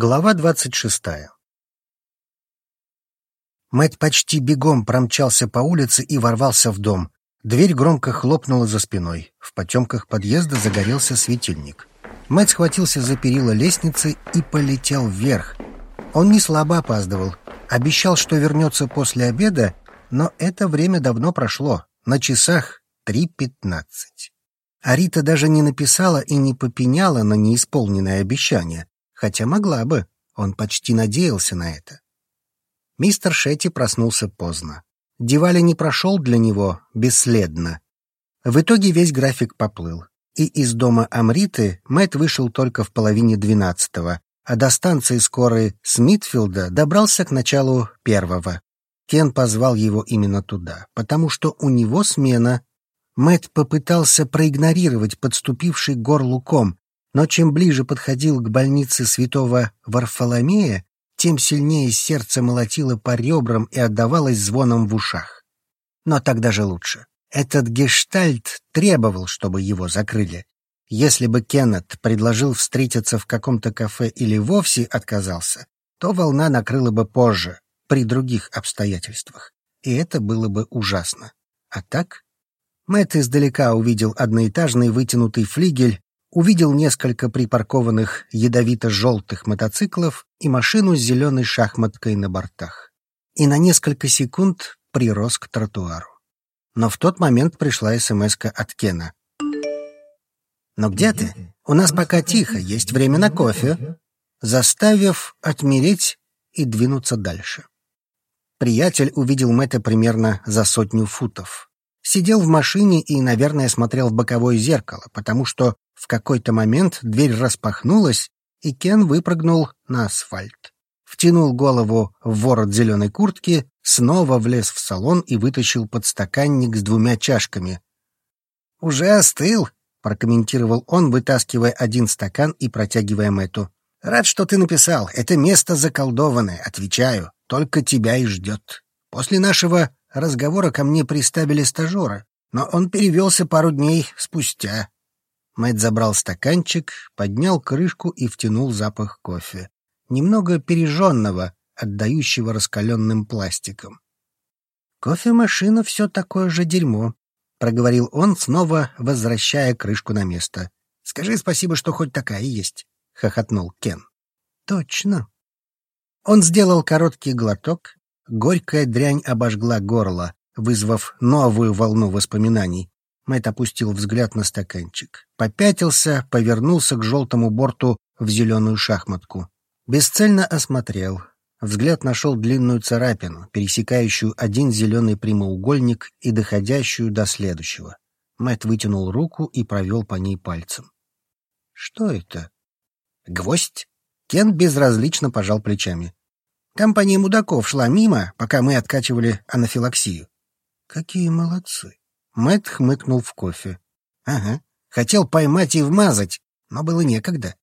Глава двадцать шестая Мэтт почти бегом промчался по улице и ворвался в дом. Дверь громко хлопнула за спиной. В потемках подъезда загорелся светильник. Мэтт схватился за перила лестницы и полетел вверх. Он не слабо опаздывал. Обещал, что вернется после обеда, но это время давно прошло. На часах три пятнадцать. Арита даже не написала и не попеняла на неисполненное обещание хотя могла бы, он почти надеялся на это. Мистер Шетти проснулся поздно. Дивали не прошел для него бесследно. В итоге весь график поплыл, и из дома Амриты Мэтт вышел только в половине двенадцатого, а до станции скорой Смитфилда добрался к началу первого. Кен позвал его именно туда, потому что у него смена. Мэтт попытался проигнорировать подступивший горлу ком, но чем ближе подходил к больнице святого Варфоломея, тем сильнее сердце молотило по ребрам и отдавалось звоном в ушах. Но так даже лучше. Этот гештальт требовал, чтобы его закрыли. Если бы Кеннет предложил встретиться в каком-то кафе или вовсе отказался, то волна накрыла бы позже, при других обстоятельствах. И это было бы ужасно. А так? Мэтт издалека увидел одноэтажный вытянутый флигель увидел несколько припаркованных ядовито-желтых мотоциклов и машину с зеленой шахматкой на бортах. И на несколько секунд прирос к тротуару. Но в тот момент пришла смс от Кена. «Но где ты? У нас пока тихо, есть время на кофе», заставив отмереть и двинуться дальше. Приятель увидел Мэтта примерно за сотню футов. Сидел в машине и, наверное, смотрел в боковое зеркало, потому что в какой-то момент дверь распахнулась, и Кен выпрыгнул на асфальт. Втянул голову в ворот зеленой куртки, снова влез в салон и вытащил подстаканник с двумя чашками. «Уже остыл», — прокомментировал он, вытаскивая один стакан и протягивая Мэтту. «Рад, что ты написал. Это место заколдованное, отвечаю. Только тебя и ждет. После нашего разговора ко мне приставили стажера, но он перевелся пару дней спустя. Мэтт забрал стаканчик, поднял крышку и втянул запах кофе. Немного пережженного, отдающего раскаленным пластиком. «Кофемашина все такое же дерьмо», — проговорил он, снова возвращая крышку на место. «Скажи спасибо, что хоть такая есть», — хохотнул Кен. «Точно». Он сделал короткий глоток. Горькая дрянь обожгла горло, вызвав новую волну воспоминаний. Мэтт опустил взгляд на стаканчик, попятился, повернулся к желтому борту в зеленую шахматку. Бесцельно осмотрел. Взгляд нашел длинную царапину, пересекающую один зеленый прямоугольник и доходящую до следующего. Мэтт вытянул руку и провел по ней пальцем. «Что это?» «Гвоздь?» Кен безразлично пожал плечами. Компания мудаков шла мимо, пока мы откачивали анафилаксию. «Какие молодцы!» Мэт хмыкнул в кофе. Ага, хотел поймать и вмазать, но было некогда.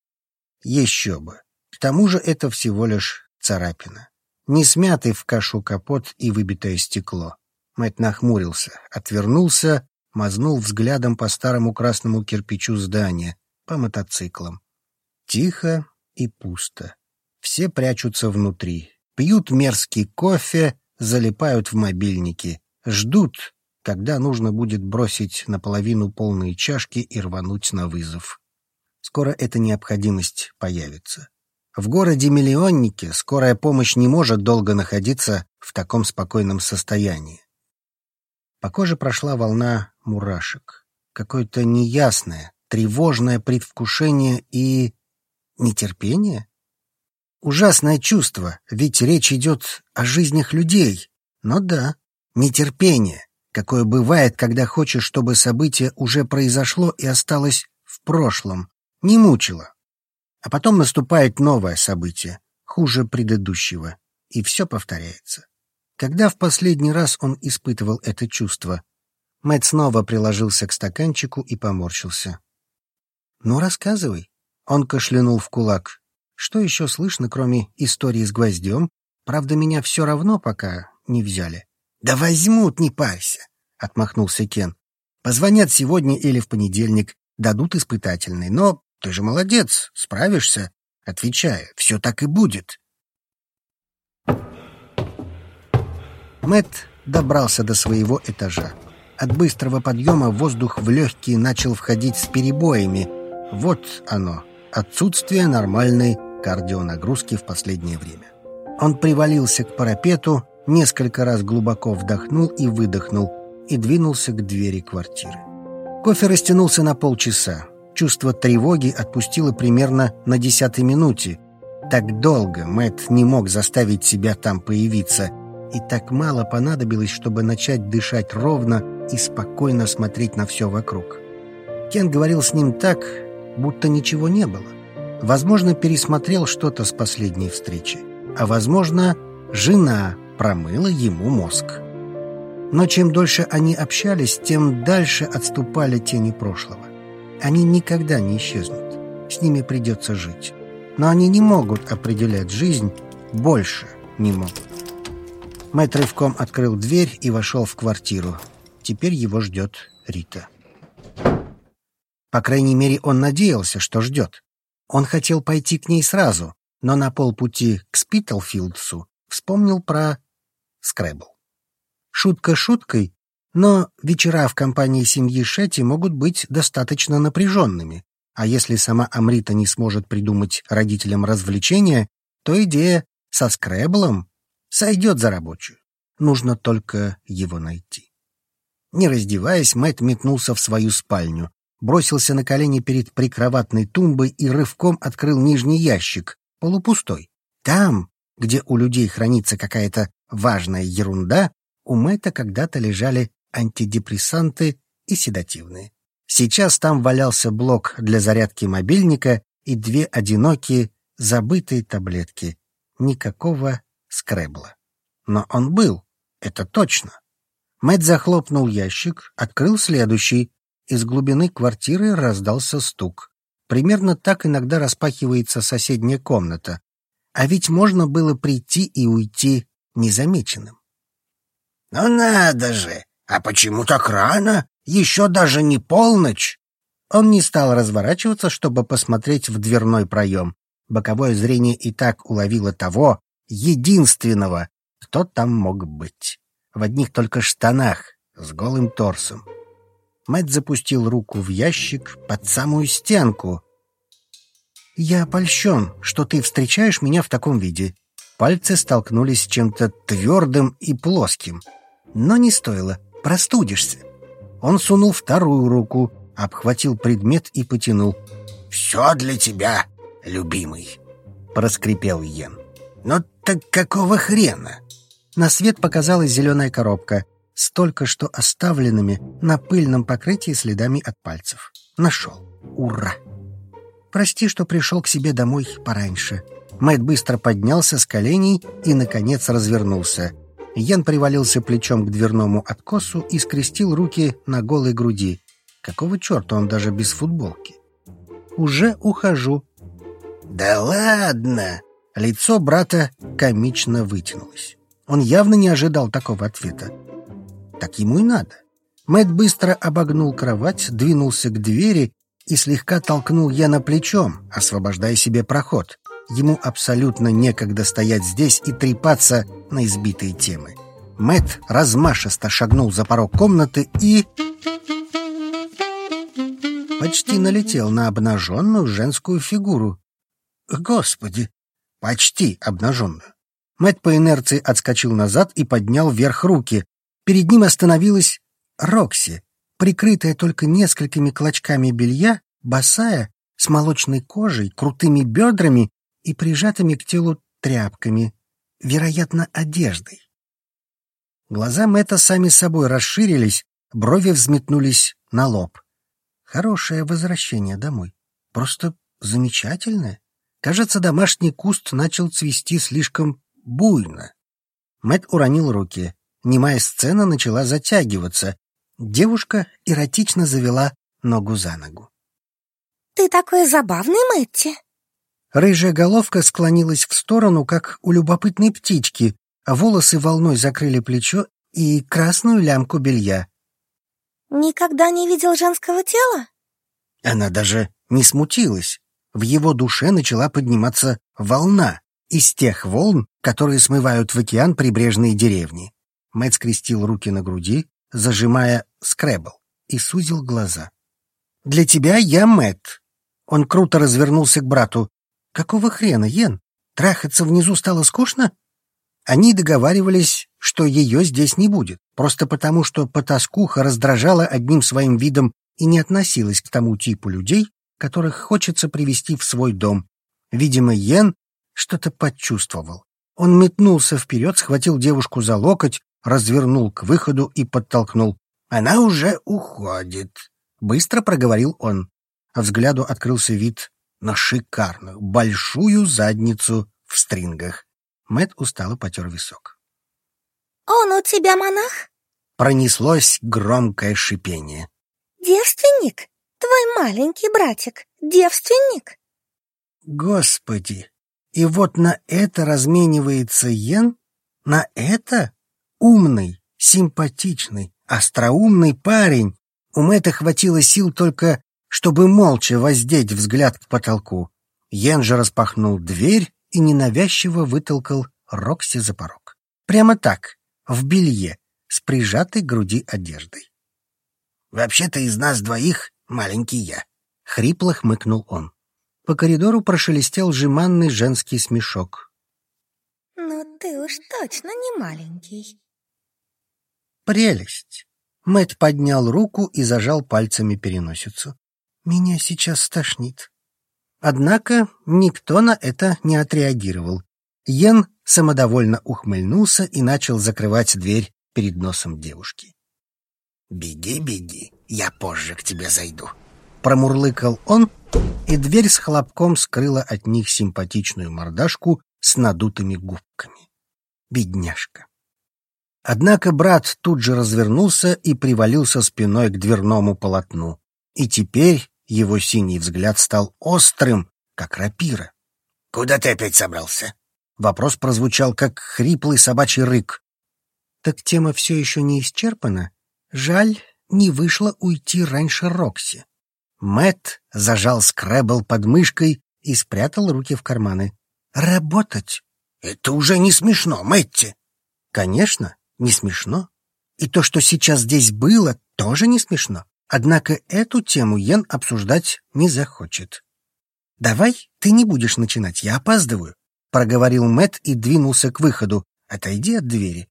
Еще бы. К тому же это всего лишь царапина. Не смятый в кашу капот и выбитое стекло. Мэт нахмурился, отвернулся, мазнул взглядом по старому красному кирпичу здания, по мотоциклам. Тихо и пусто. Все прячутся внутри, пьют мерзкий кофе, залипают в мобильники, ждут, когда нужно будет бросить наполовину полные чашки и рвануть на вызов. Скоро эта необходимость появится. В городе-миллионнике скорая помощь не может долго находиться в таком спокойном состоянии. По коже прошла волна мурашек. Какое-то неясное, тревожное предвкушение и... нетерпение? Ужасное чувство, ведь речь идет о жизнях людей. Но да, нетерпение какое бывает, когда хочешь, чтобы событие уже произошло и осталось в прошлом, не мучило. А потом наступает новое событие, хуже предыдущего, и все повторяется. Когда в последний раз он испытывал это чувство? Мэтт снова приложился к стаканчику и поморщился. «Ну, рассказывай». Он кашлянул в кулак. «Что еще слышно, кроме истории с гвоздем? Правда, меня все равно пока не взяли». «Да возьмут, не парься!» — отмахнулся Кен. «Позвонят сегодня или в понедельник, дадут испытательный. Но ты же молодец, справишься. отвечая «все так и будет». Мэт добрался до своего этажа. От быстрого подъема воздух в легкие начал входить с перебоями. Вот оно, отсутствие нормальной кардионагрузки в последнее время. Он привалился к парапету, несколько раз глубоко вдохнул и выдохнул и двинулся к двери квартиры. Кофе растянулся на полчаса. Чувство тревоги отпустило примерно на десятой минуте. Так долго Мэт не мог заставить себя там появиться, и так мало понадобилось, чтобы начать дышать ровно и спокойно смотреть на все вокруг. Кен говорил с ним так, будто ничего не было. Возможно, пересмотрел что-то с последней встречи, а возможно, жена промыла ему мозг. Но чем дольше они общались, тем дальше отступали тени прошлого. Они никогда не исчезнут. С ними придется жить. Но они не могут определять жизнь, больше не могут. Мэтт рывком открыл дверь и вошел в квартиру. Теперь его ждет Рита. По крайней мере, он надеялся, что ждет. Он хотел пойти к ней сразу, но на полпути к Спитлфилдсу вспомнил про Скрэбл. Шутка шуткой, но вечера в компании семьи Шетти могут быть достаточно напряженными, а если сама Амрита не сможет придумать родителям развлечения, то идея со скрэблом сойдет за рабочую. Нужно только его найти. Не раздеваясь, Мэтт метнулся в свою спальню, бросился на колени перед прикроватной тумбой и рывком открыл нижний ящик, полупустой. Там, где у людей хранится какая-то важная ерунда, у Мэтта когда-то лежали антидепрессанты и седативные. Сейчас там валялся блок для зарядки мобильника и две одинокие забытые таблетки. Никакого скребла. Но он был, это точно. Мэтт захлопнул ящик, открыл следующий. Из глубины квартиры раздался стук. Примерно так иногда распахивается соседняя комната. А ведь можно было прийти и уйти незамеченным. «Ну надо же! А почему так рано? Еще даже не полночь!» Он не стал разворачиваться, чтобы посмотреть в дверной проем. Боковое зрение и так уловило того, единственного, кто там мог быть. В одних только штанах, с голым торсом. Мэтт запустил руку в ящик под самую стенку. «Я польщен, что ты встречаешь меня в таком виде». Пальцы столкнулись с чем-то твердым и плоским — но не стоило, простудишься. Он сунул вторую руку, обхватил предмет и потянул. «Все для тебя, любимый», — проскрипел Йен. «Но так какого хрена?» На свет показалась зеленая коробка с только что оставленными на пыльном покрытии следами от пальцев. Нашел. Ура! Прости, что пришел к себе домой пораньше. Мэтт быстро поднялся с коленей и, наконец, развернулся — Ян привалился плечом к дверному откосу и скрестил руки на голой груди. Какого черта он даже без футболки? «Уже ухожу». «Да ладно!» Лицо брата комично вытянулось. Он явно не ожидал такого ответа. Так ему и надо. Мэт быстро обогнул кровать, двинулся к двери и слегка толкнул Яна плечом, освобождая себе проход. Ему абсолютно некогда стоять здесь и трепаться на избитые темы. Мэт размашисто шагнул за порог комнаты и... Почти налетел на обнаженную женскую фигуру. Господи! Почти обнаженную. Мэт по инерции отскочил назад и поднял вверх руки. Перед ним остановилась Рокси, прикрытая только несколькими клочками белья, босая, с молочной кожей, крутыми бедрами и прижатыми к телу тряпками, вероятно, одеждой. Глаза Мэтта сами собой расширились, брови взметнулись на лоб. Хорошее возвращение домой. Просто замечательное. Кажется, домашний куст начал цвести слишком буйно. Мэт уронил руки. Немая сцена начала затягиваться. Девушка эротично завела ногу за ногу. «Ты такой забавный, Мэтти!» Рыжая головка склонилась в сторону, как у любопытной птички, а волосы волной закрыли плечо и красную лямку белья. «Никогда не видел женского тела?» Она даже не смутилась. в его душе начала подниматься волна из тех волн, которые смывают в океан прибрежные деревни. Мэтт скрестил руки на груди, зажимая скребл, и сузил глаза. «Для тебя я Мэтт». Он круто развернулся к брату. «Какого хрена, Йен? Трахаться внизу стало скучно?» Они договаривались, что ее здесь не будет, просто потому, что потаскуха раздражала одним своим видом и не относилась к тому типу людей, которых хочется привести в свой дом. Видимо, Йен что-то почувствовал. Он метнулся вперед, схватил девушку за локоть, развернул к выходу и подтолкнул. «Она уже уходит», — быстро проговорил он. А взгляду открылся вид на шикарную, большую задницу в стрингах. Мэт устало потер висок. «Он у тебя монах?» Пронеслось громкое шипение. «Девственник? Твой маленький братик девственник?» Господи! И вот на это разменивается Йен? На это? Умный, симпатичный, остроумный парень. У Мэтта хватило сил только, чтобы молча воздеть взгляд к потолку. Йен же распахнул дверь и ненавязчиво вытолкал Рокси за порог. Прямо так, в белье, с прижатой к груди одеждой. «Вообще-то из нас двоих маленький я», — хрипло хмыкнул он. По коридору прошелестел жеманный женский смешок. «Ну ты уж точно не маленький». «Прелесть!» Мэт поднял руку и зажал пальцами переносицу. «Меня сейчас стошнит». Однако никто на это не отреагировал. Йен самодовольно ухмыльнулся и начал закрывать дверь перед носом девушки. «Беги, беги, я позже к тебе зайду», — промурлыкал он, и дверь с хлопком скрыла от них симпатичную мордашку с надутыми губками. Бедняжка. Однако брат тут же развернулся и привалился спиной к дверному полотну. И теперь его синий взгляд стал острым, как рапира. «Куда ты опять собрался?» Вопрос прозвучал, как хриплый собачий рык. «Так тема все еще не исчерпана. Жаль, не вышло уйти раньше Рокси». Мэт зажал скребл под мышкой и спрятал руки в карманы. «Работать!» «Это уже не смешно, Мэтти!» «Конечно, не смешно. И то, что сейчас здесь было, тоже не смешно. Однако эту тему Йен обсуждать не захочет. «Давай ты не будешь начинать, я опаздываю», — проговорил Мэт и двинулся к выходу. «Отойди от двери».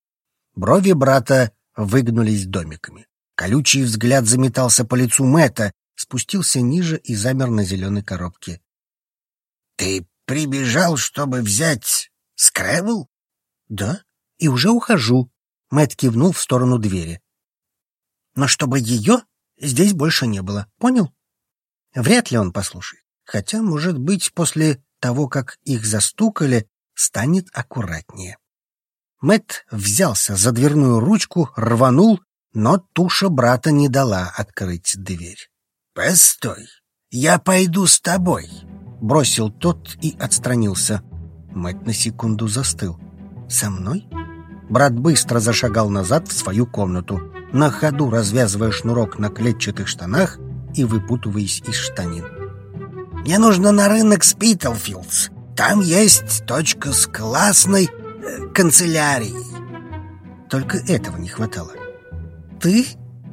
Брови брата выгнулись домиками. Колючий взгляд заметался по лицу Мэта, спустился ниже и замер на зеленой коробке. «Ты прибежал, чтобы взять скребл?» «Да, и уже ухожу», — Мэт кивнул в сторону двери. «Но чтобы ее здесь больше не было. Понял? Вряд ли он послушает. Хотя, может быть, после того, как их застукали, станет аккуратнее. Мэт взялся за дверную ручку, рванул, но туша брата не дала открыть дверь. «Постой, я пойду с тобой», — бросил тот и отстранился. Мэт на секунду застыл. «Со мной?» Брат быстро зашагал назад в свою комнату на ходу развязывая шнурок на клетчатых штанах и выпутываясь из штанин. «Мне нужно на рынок Спитлфилдс. Там есть точка с классной э, канцелярией». Только этого не хватало. «Ты?»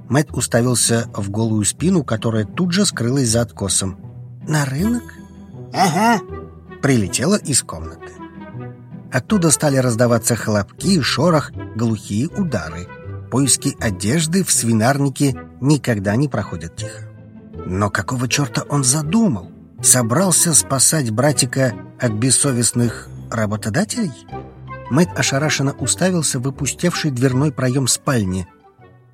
Мэтт уставился в голую спину, которая тут же скрылась за откосом. «На рынок?» «Ага», прилетела из комнаты. Оттуда стали раздаваться хлопки, шорох, глухие удары — поиски одежды в свинарнике никогда не проходят тихо. Но какого черта он задумал? Собрался спасать братика от бессовестных работодателей? Мэтт ошарашенно уставился в выпустевший дверной проем спальни.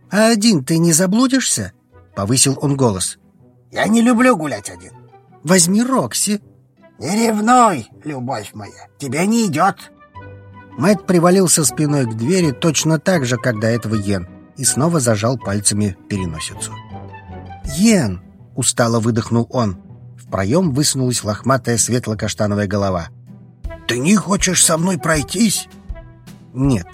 «А один ты не заблудишься?» — повысил он голос. «Я не люблю гулять один». «Возьми Рокси». «Не ревной, любовь моя, тебе не идет». Мэтт привалился спиной к двери точно так же, как до этого Йен, и снова зажал пальцами переносицу. «Йен!» — устало выдохнул он. В проем высунулась лохматая светло-каштановая голова. «Ты не хочешь со мной пройтись?» «Нет,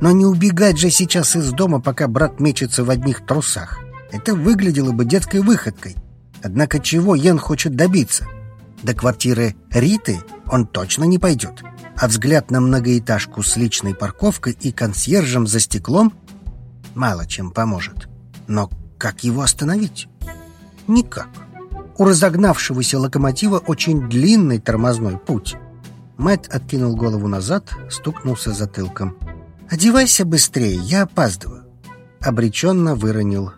но не убегать же сейчас из дома, пока брат мечется в одних трусах. Это выглядело бы детской выходкой. Однако чего Йен хочет добиться?» До квартиры Риты он точно не пойдет. А взгляд на многоэтажку с личной парковкой и консьержем за стеклом мало чем поможет. Но как его остановить? Никак. У разогнавшегося локомотива очень длинный тормозной путь. Мэтт откинул голову назад, стукнулся затылком. «Одевайся быстрее, я опаздываю!» Обреченно выронил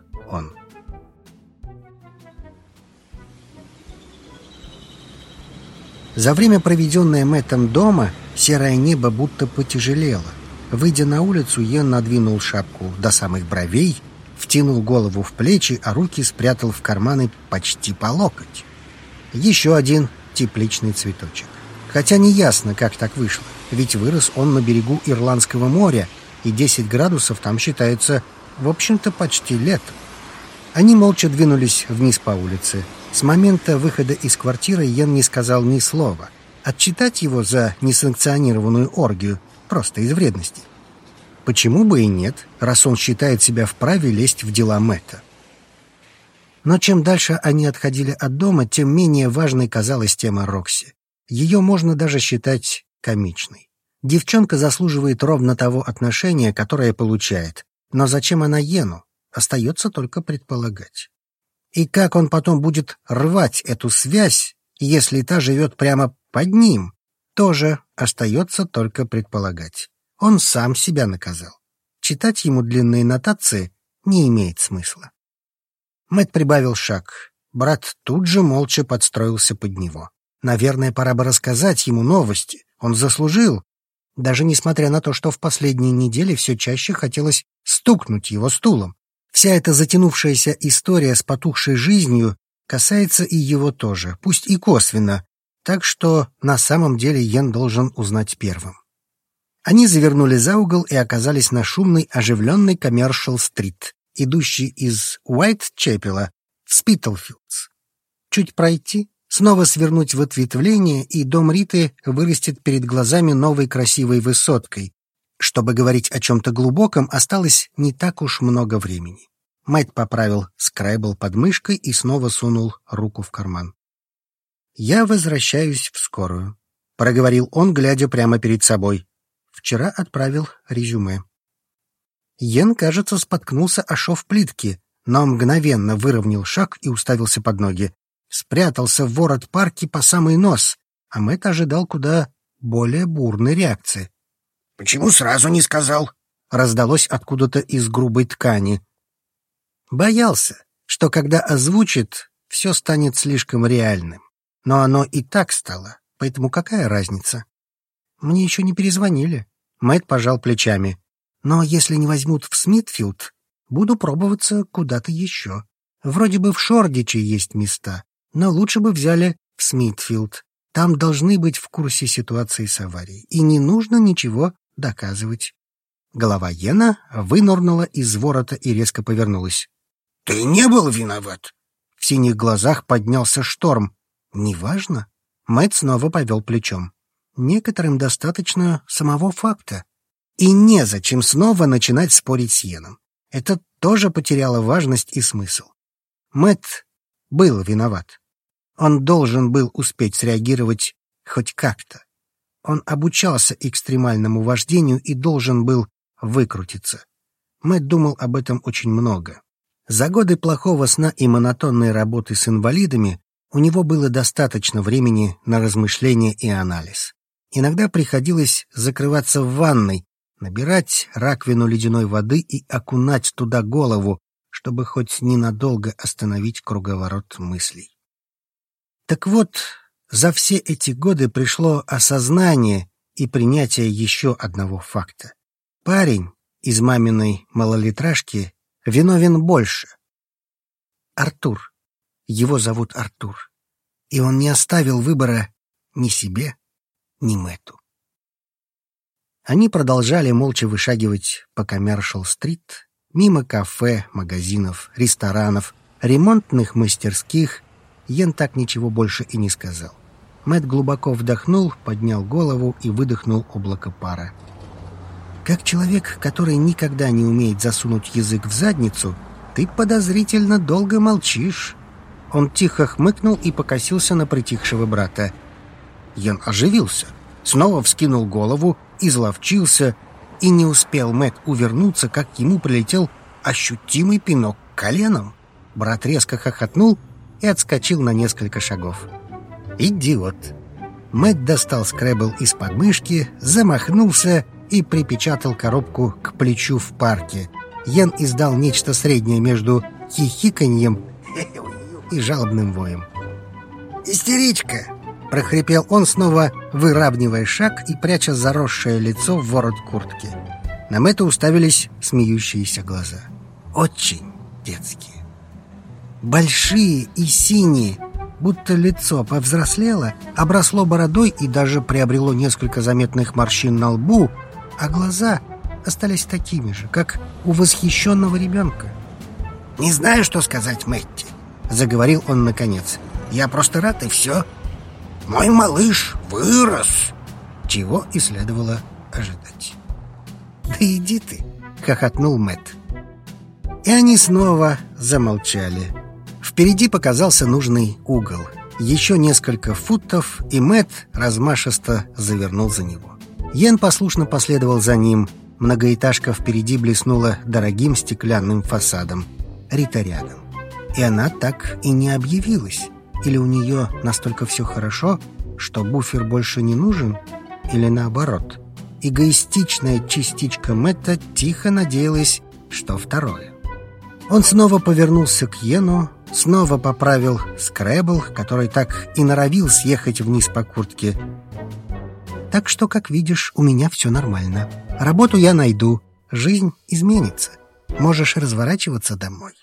За время, проведенное Мэттом дома, серое небо будто потяжелело. Выйдя на улицу, Йен надвинул шапку до самых бровей втянул голову в плечи, а руки спрятал в карманы почти по локоть. Еще один тепличный цветочек. Хотя не ясно, как так вышло, ведь вырос он на берегу Ирландского моря, и 10 градусов там считается, в общем-то, почти летом. Они молча двинулись вниз по улице. С момента выхода из квартиры Йен не сказал ни слова. Отчитать его за несанкционированную оргию просто из вредности. Почему бы и нет, раз он считает себя вправе лезть в дела Мэтта? Но чем дальше они отходили от дома, тем менее важной казалась тема Рокси. Ее можно даже считать комичной. Девчонка заслуживает ровно того отношения, которое получает. Но зачем она Йену? Остается только предполагать. И как он потом будет рвать эту связь, если та живет прямо под ним, тоже остается только предполагать. Он сам себя наказал. Читать ему длинные нотации не имеет смысла. Мэт прибавил шаг. Брат тут же молча подстроился под него. Наверное, пора бы рассказать ему новости. Он заслужил. Даже несмотря на то, что в последние недели все чаще хотелось стукнуть его стулом. Вся эта затянувшаяся история с потухшей жизнью касается и его тоже, пусть и косвенно, так что на самом деле Йен должен узнать первым. Они завернули за угол и оказались на шумной, оживленной Коммершал-стрит, идущей из Уайт-Чепела в Спитлфилдс. Чуть пройти, снова свернуть в ответвление, и дом Риты вырастет перед глазами новой красивой высоткой. Чтобы говорить о чем-то глубоком, осталось не так уж много времени. Мэтт поправил скрайбл под мышкой и снова сунул руку в карман. «Я возвращаюсь в скорую», — проговорил он, глядя прямо перед собой. Вчера отправил резюме. Йен, кажется, споткнулся о шов плитки, но мгновенно выровнял шаг и уставился под ноги. Спрятался в ворот парки по самый нос, а Мэтт ожидал куда более бурной реакции. «Почему сразу не сказал?» — раздалось откуда-то из грубой ткани. Боялся, что когда озвучит, все станет слишком реальным. Но оно и так стало, поэтому какая разница? Мне еще не перезвонили. Мэтт пожал плечами. Но если не возьмут в Смитфилд, буду пробоваться куда-то еще. Вроде бы в Шордиче есть места, но лучше бы взяли в Смитфилд. Там должны быть в курсе ситуации с аварией, и не нужно ничего доказывать. Голова Йена вынырнула из ворота и резко повернулась. — Ты не был виноват? В синих глазах поднялся шторм. — Неважно. Мэтт снова повел плечом. Некоторым достаточно самого факта. И незачем снова начинать спорить с Йеном. Это тоже потеряло важность и смысл. Мэт был виноват. Он должен был успеть среагировать хоть как-то. Он обучался экстремальному вождению и должен был выкрутиться. Мэт думал об этом очень много. За годы плохого сна и монотонной работы с инвалидами у него было достаточно времени на размышления и анализ. Иногда приходилось закрываться в ванной, набирать раковину ледяной воды и окунать туда голову, чтобы хоть ненадолго остановить круговорот мыслей. Так вот, за все эти годы пришло осознание и принятие еще одного факта. Парень из маминой малолитражки виновен больше. Артур. Его зовут Артур. И он не оставил выбора ни себе, ни Мэтту. Они продолжали молча вышагивать по Коммершал-стрит, мимо кафе, магазинов, ресторанов, ремонтных мастерских. Йен так ничего больше и не сказал. Мэтт глубоко вдохнул, поднял голову и выдохнул облако пара. Как человек, который никогда не умеет засунуть язык в задницу, ты подозрительно долго молчишь. Он тихо хмыкнул и покосился на притихшего брата. Йен оживился, снова вскинул голову, изловчился, и не успел Мэт увернуться, как ему прилетел ощутимый пинок коленом. Брат резко хохотнул и отскочил на несколько шагов. «Идиот!» Мэт достал скребл из подмышки, замахнулся и припечатал коробку к плечу в парке. Йен издал нечто среднее между хихиканьем и жалобным воем. «Истеричка!» — прохрипел он, снова выравнивая шаг и пряча заросшее лицо в ворот куртки. На Мэтта уставились смеющиеся глаза. Очень детские. Большие и синие, будто лицо повзрослело, обросло бородой и даже приобрело несколько заметных морщин на лбу, а глаза остались такими же, как у восхищенного ребенка. «Не знаю, что сказать, Мэтти», — заговорил он наконец. «Я просто рад, и все. Мой малыш вырос!» Чего и следовало ожидать. «Да иди ты!» — хохотнул Мэтт. И они снова замолчали. Впереди показался нужный угол. Еще несколько футов, и Мэтт размашисто завернул за него. Йен послушно последовал за ним. Многоэтажка впереди блеснула дорогим стеклянным фасадом. Рита. И она так и не объявилась. Или у нее настолько все хорошо, что буфер больше не нужен, или наоборот. Эгоистичная частичка Мэтта тихо надеялась, что второе. Он снова повернулся к Йену, снова поправил скребл, который так и норовил съехать вниз по куртке. «Так что, как видишь, у меня все нормально. Работу я найду, жизнь изменится. Можешь разворачиваться домой».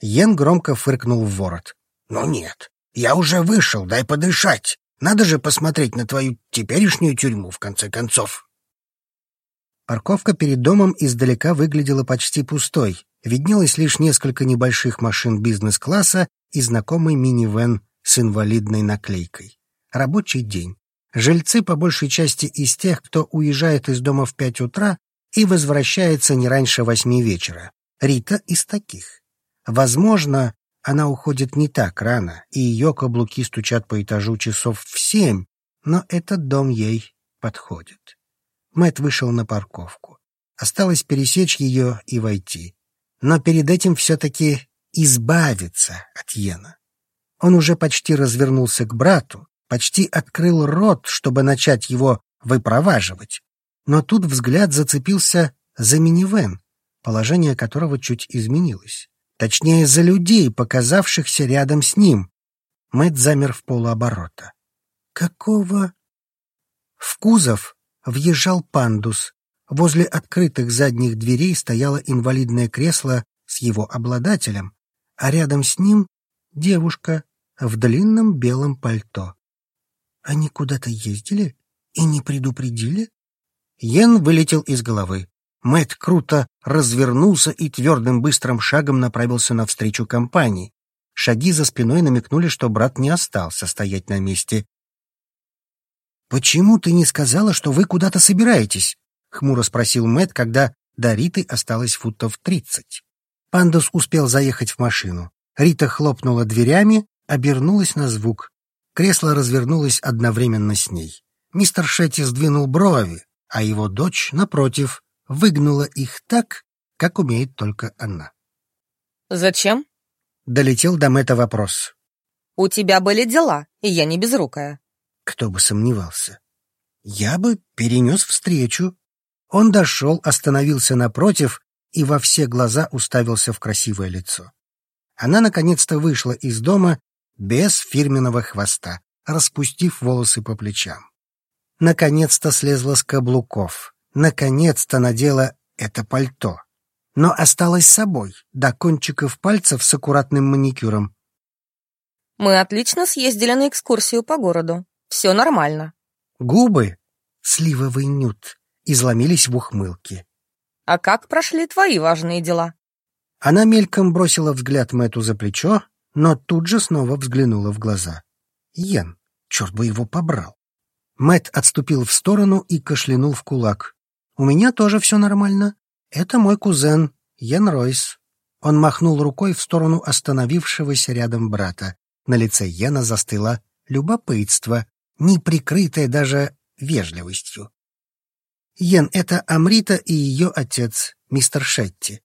Йен громко фыркнул в ворот. «Ну нет, я уже вышел, дай подышать. Надо же посмотреть на твою теперешнюю тюрьму, в конце концов». Парковка перед домом издалека выглядела почти пустой. Виднелось лишь несколько небольших машин бизнес-класса и знакомый минивэн с инвалидной наклейкой. Рабочий день. Жильцы по большей части из тех, кто уезжает из дома в пять утра и возвращается не раньше восьми вечера. Рита из таких. Возможно, она уходит не так рано, и ее каблуки стучат по этажу часов в семь, но этот дом ей подходит. Мэт вышел на парковку. Осталось пересечь ее и войти. Но перед этим все-таки избавиться от Йена. Он уже почти развернулся к брату, почти открыл рот, чтобы начать его выпроваживать. Но тут взгляд зацепился за минивэн, положение которого чуть изменилось. Точнее, за людей, показавшихся рядом с ним. Мэт замер в полуоборота. Какого? В кузов въезжал пандус. Возле открытых задних дверей стояло инвалидное кресло с его обладателем, а рядом с ним девушка в длинном белом пальто. Они куда-то ездили и не предупредили? Йен вылетел из головы. Мэт круто развернулся и твердым быстрым шагом направился навстречу компании. Шаги за спиной намекнули, что брат не остался стоять на месте. «Почему ты не сказала, что вы куда-то собираетесь?» — хмуро спросил Мэт, когда до Риты осталось футов тридцать. Пандус успел заехать в машину. Рита хлопнула дверями, обернулась на звук. Кресло развернулось одновременно с ней. Мистер Шетти сдвинул брови, а его дочь, напротив, выгнула их так, как умеет только она. «Зачем?» — долетел до Мэтта вопрос. «У тебя были дела, и я не безрукая». Кто бы сомневался. Я бы перенес встречу. Он дошел, остановился напротив и во все глаза уставился в красивое лицо. Она наконец-то вышла из дома без фирменного хвоста, распустив волосы по плечам. Наконец-то слезла с каблуков наконец-то надела это пальто. Но осталась собой, до кончиков пальцев с аккуратным маникюром. Мы отлично съездили на экскурсию по городу. Все нормально. Губы, сливовый нют, изломились в ухмылке. А как прошли твои важные дела? Она мельком бросила взгляд Мэту за плечо, но тут же снова взглянула в глаза. Йен, черт бы его побрал. Мэт отступил в сторону и кашлянул в кулак. У меня тоже все нормально. Это мой кузен, Йен Ройс. Он махнул рукой в сторону остановившегося рядом брата. На лице Йена застыло любопытство, не прикрытое даже вежливостью. Йен — это Амрита и ее отец, мистер Шетти.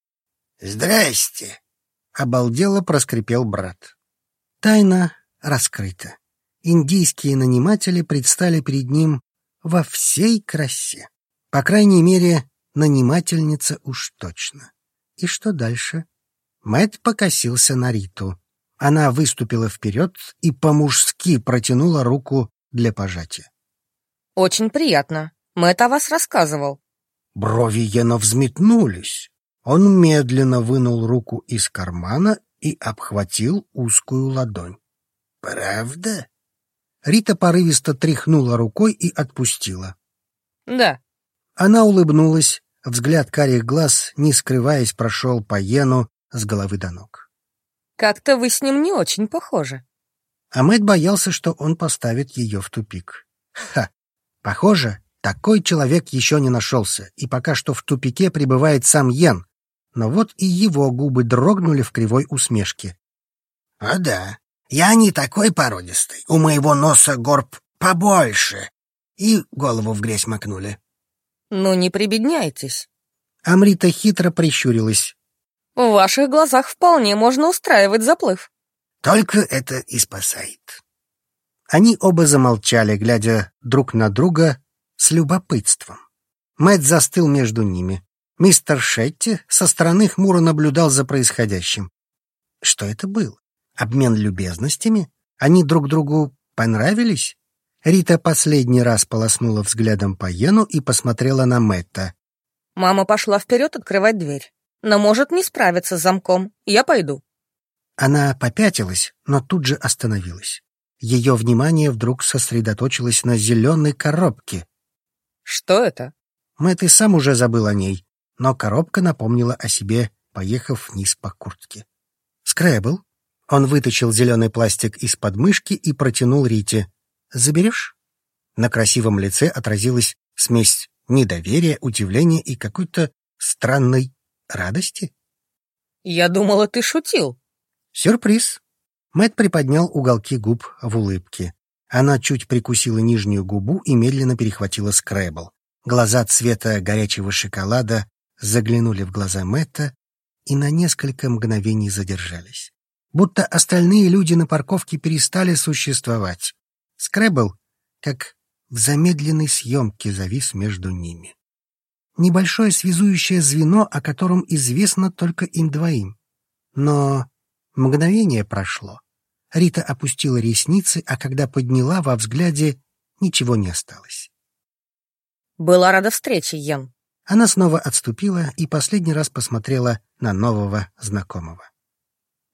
«Здрасте!» — обалдело проскрипел брат. Тайна раскрыта. Индийские наниматели предстали перед ним во всей красе. По крайней мере, нанимательница уж точно. И что дальше? Мэт покосился на Риту. Она выступила вперед и по-мужски протянула руку для пожатия. «Очень приятно. Мэт о вас рассказывал». Брови Йена взметнулись. Он медленно вынул руку из кармана и обхватил узкую ладонь. «Правда?» Рита порывисто тряхнула рукой и отпустила. «Да». Она улыбнулась, взгляд карих глаз, не скрываясь, прошел по Йену, с головы до ног. «Как-то вы с ним не очень похожи». А Мэтт боялся, что он поставит ее в тупик. Ха! Похоже, такой человек еще не нашелся, и пока что в тупике пребывает сам Йен. Но вот и его губы дрогнули в кривой усмешке. «А да, я не такой породистый. У моего носа горб побольше». И голову в грязь макнули. «Ну, не прибедняйтесь». Амрита хитро прищурилась. В ваших глазах вполне можно устраивать заплыв. Только это и спасает. Они оба замолчали, глядя друг на друга с любопытством. Мэтт застыл между ними. Мистер Шетти со стороны хмуро наблюдал за происходящим. Что это было? Обмен любезностями? Они друг другу понравились? Рита последний раз полоснула взглядом по Йену и посмотрела на Мэтта. Мама пошла вперед открывать дверь но может не справиться с замком. Я пойду». Она попятилась, но тут же остановилась. Ее внимание вдруг сосредоточилось на зеленой коробке. «Что это?» Мэтт и сам уже забыл о ней, но коробка напомнила о себе, поехав вниз по куртке. «Скрэбл?» Он вытащил зеленый пластик из подмышки и протянул Рите. «Заберешь?» На красивом лице отразилась смесь недоверия, удивления и какой-то странной радости? Я думала, ты шутил. Сюрприз. Мэт приподнял уголки губ в улыбке. Она чуть прикусила нижнюю губу и медленно перехватила скребл. Глаза цвета горячего шоколада заглянули в глаза Мэтта и на несколько мгновений задержались. Будто остальные люди на парковке перестали существовать. Скребл, как в замедленной съемке, завис между ними небольшое связующее звено, о котором известно только им двоим. Но мгновение прошло. Рита опустила ресницы, а когда подняла, во взгляде ничего не осталось. «Была рада встрече, Ян». Она снова отступила и последний раз посмотрела на нового знакомого.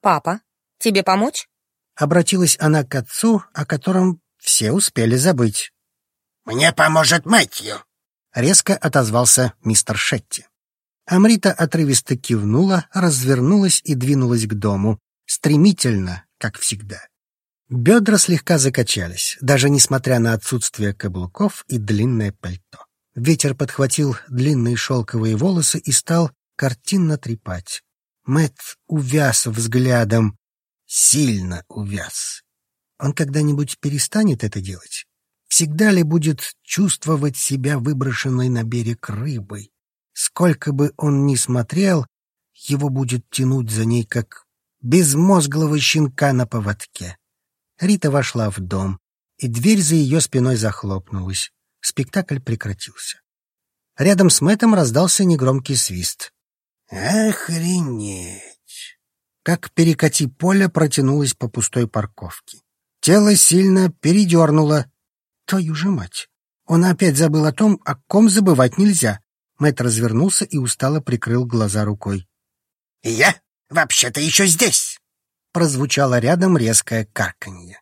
«Папа, тебе помочь?» Обратилась она к отцу, о котором все успели забыть. «Мне поможет Мэтью», резко отозвался мистер Шетти. Амрита отрывисто кивнула, развернулась и двинулась к дому, стремительно, как всегда. Бедра слегка закачались, даже несмотря на отсутствие каблуков и длинное пальто. Ветер подхватил длинные шелковые волосы и стал картинно трепать. Мэт увяз взглядом, сильно увяз. Он когда-нибудь перестанет это делать? Всегда ли будет чувствовать себя выброшенной на берег рыбой? Сколько бы он ни смотрел, его будет тянуть за ней, как безмозглого щенка на поводке. Рита вошла в дом, и дверь за ее спиной захлопнулась. Спектакль прекратился. Рядом с Мэттом раздался негромкий свист. «Охренеть!» Как перекати поле протянулось по пустой парковке. Тело сильно передернуло, Твою же мать! Он опять забыл о том, о ком забывать нельзя. Мэтт развернулся и устало прикрыл глаза рукой. «Я вообще-то еще здесь!» Прозвучало рядом резкое карканье.